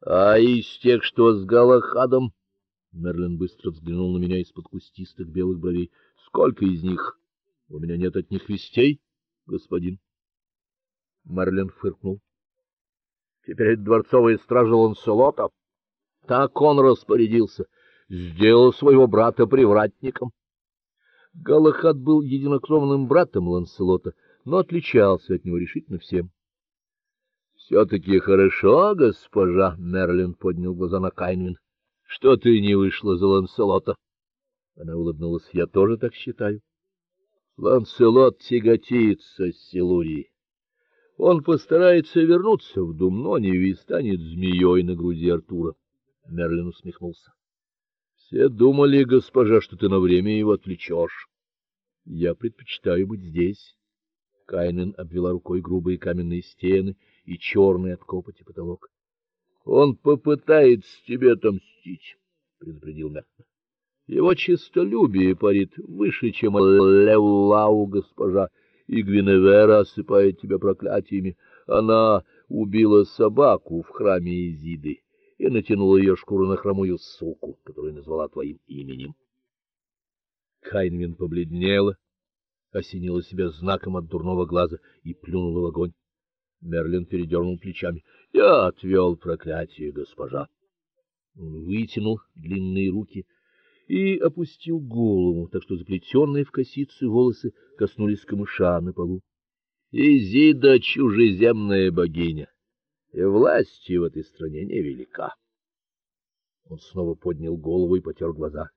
— А из тех, что с Галахадом? Мерлин быстро взглянул на меня из-под кустистых белых бровей. — Сколько из них? У меня нет от них вестей, господин. Мерлин фыркнул. — Теперь это дворцовая стража Ланселота. Так он распорядился, сделал своего брата привратником. Галахад был единокровным братом Ланселота, но отличался от него решительно всем. «Все-таки хорошо, госпожа, — Мерлин поднял глаза на Кайнвин, — что ты не вышла за Ланселота. Она улыбнулась. — Я тоже так считаю. Ланселот тяготится с Силурией. Он постарается вернуться в Думнонию и станет змеей на груди Артура. Мерлин усмехнулся. — Все думали, госпожа, что ты на время его отвлечешь. Я предпочитаю быть здесь. Кайнен обвела рукой грубые каменные стены и черный от копоти потолок. — Он попытается тебе отомстить, — предупредил Мертон. — Его честолюбие парит выше, чем Леулау, госпожа, и Гвиневера осыпает тебя проклятиями. Она убила собаку в храме Изиды и натянула ее шкуру на хромую суку, которую назвала твоим именем. Кайнвин побледнела, осенила себя знаком от дурного глаза и плюнула в огонь. Мерлин передернул плечами. — Я отвел проклятие, госпожа. Он вытянул длинные руки и опустил голову, так что заплетенные в косицу волосы коснулись камыша на полу. Изида — чужеземная богиня, и власть в этой стране невелика. Он снова поднял голову и потер глаза.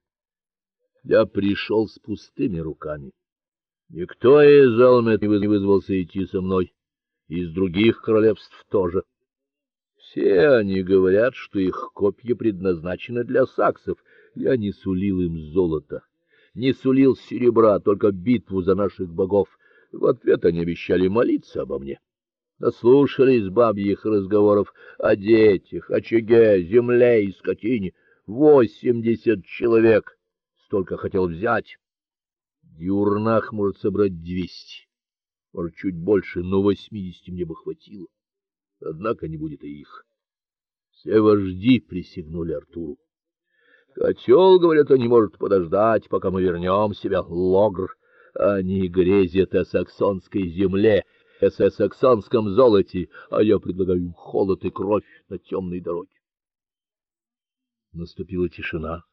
Я пришел с пустыми руками. Никто из Алмет не вызвался идти со мной из других королевств тоже. Все они говорят, что их копья предназначены для саксов. Я не сулил им золота, не сулил серебра, только битву за наших богов. В ответ они обещали молиться обо мне. Наслушались бабьих разговоров о детях, очаге, земле и скотине. Восемьдесят человек столько хотел взять. Дюрнах может собрать двести может, чуть больше, но восьмидесяти мне бы хватило. Однако не будет и их. Все вожди присягнули Артуру. Котел, говорят, они может подождать, пока мы вернем себя, логр. Они грезят о саксонской земле, о саксонском золоте, а я предлагаю холод и кровь на темной дороге. Наступила тишина.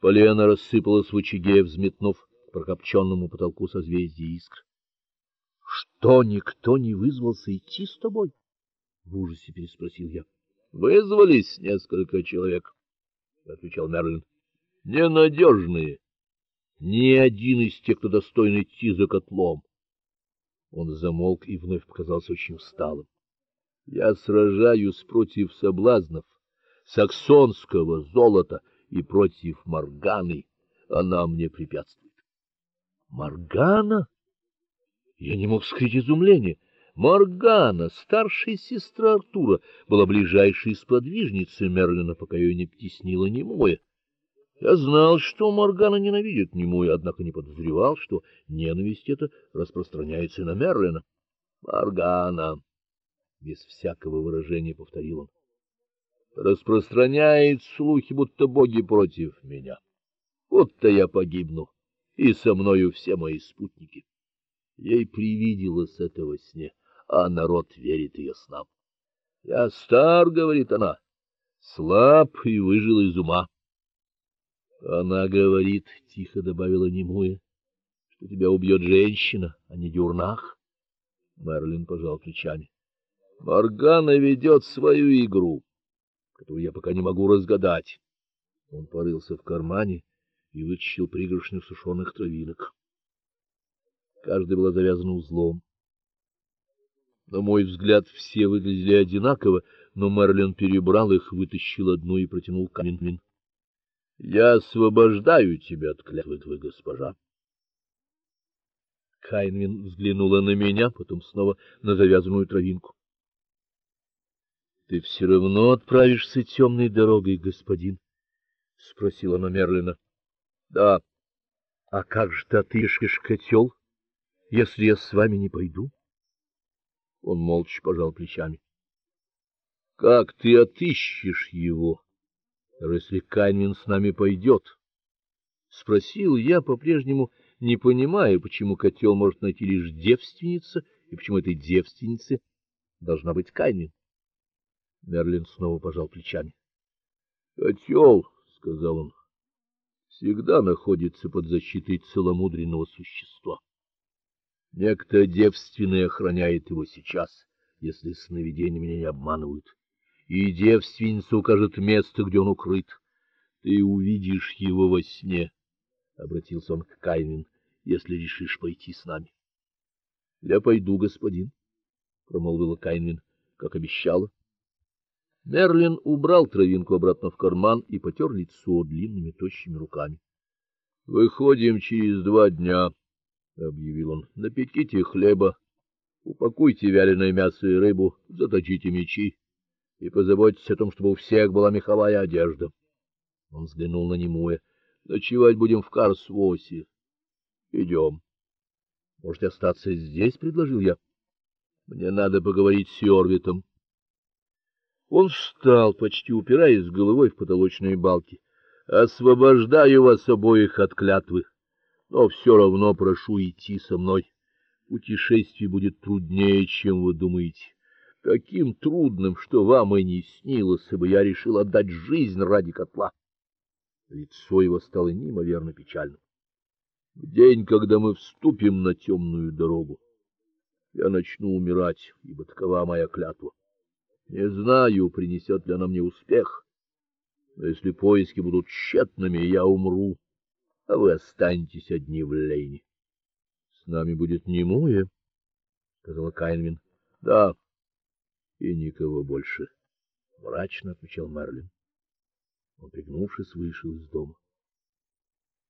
Полена рассыпалась в очаге, взметнув прокопченному потолку созвездия искр. Что никто не вызвался идти с тобой? В ужасе переспросил я. Вызвались несколько человек, отвечал Мерлин. Ненадежные. Ни один из тех, кто достоин идти за котлом. Он замолк и вновь показался очень усталым. Я сражаюсь против соблазнов саксонского золота и против Морганы. Она мне препятствует. Моргана? Я не мог скрыть изумления. Моргана, старшая сестра Артура, была ближайшей сподвижницей Мерлина, пока ее не теснила немое. Я знал, что Моргана ненавидит немую, однако не подозревал, что ненависть эта распространяется и на Мерлина. Моргана, без всякого выражения повторил он, распространяет слухи, будто боги против меня, будто я погибну, и со мною все мои спутники. Ей привиделось это во сне, а народ верит ее снам. Я стар, говорит она, слаб и выжил из ума. Она говорит, тихо добавила немуя, что тебя убьет женщина, а не дюрнах. Мерлин пожал плечами. Моргана ведет свою игру, которую я пока не могу разгадать. Он порылся в кармане и вытащил пригоршню сушеных травинок. Каждая была завязана узлом. На мой взгляд, все выглядели одинаково, но Мерлин перебрал их, вытащил одну и протянул Кайнвин. Я освобождаю тебя от клятвы, твоя госпожа. Кайнвин взглянула на меня, потом снова на завязанную травинку. Ты все равно отправишься темной дорогой, господин, спросила она Мерлина. Да. А как же ты отыщешь котел? если я с вами не пойду? Он молча пожал плечами. Как ты отыщешь его, если Кайнвин с нами пойдет? — спросил я, по-прежнему не понимая, почему котел может найти лишь девственница и почему этой девственнице должна быть Кайнвин. Мерлин снова пожал плечами. "Котел", сказал он. "Всегда находится под защитой целомудренного существа. Некто девственный охраняет его сейчас, если сновидения меня не обманывают. И девственница укажет место, где он укрыт. Ты увидишь его во сне, обратился он к Кайнвин, если решишь пойти с нами. Я пойду, господин, промолвила Кайнвин, как обещала. Мерлин убрал травинку обратно в карман и потер лицо длинными тощими руками. Выходим через два дня, объявил он. Напеките хлеба, упакуйте вяленое мясо и рыбу, заточите мечи и позаботьтесь о том, чтобы у всех была меховая одежда. Он взглянул на Немуя. Ночевать будем в Карсвосе. Идем. Можете остаться здесь, предложил я. Мне надо поговорить с Йорвитом. Он встал, почти упираясь головой в потолочные балки. Освобождаю вас обоих от клятвы, но все равно прошу идти со мной. Путешествие будет труднее, чем вы думаете. Таким трудным, что вам и не снилось, бы я решил отдать жизнь ради котла. Лицо его стало неимоверно печальным. В день, когда мы вступим на темную дорогу, я начну умирать, ибо такова моя клятва. Не знаю, принесет ли она мне успех. Но если поиски будут тщетными, я умру, а вы останетесь одни в Лейне. С нами будет немое, сказала Кайнвин. Да. И никого больше, мрачно отвечал Мерлин. Он пригнувшись вышел из дома.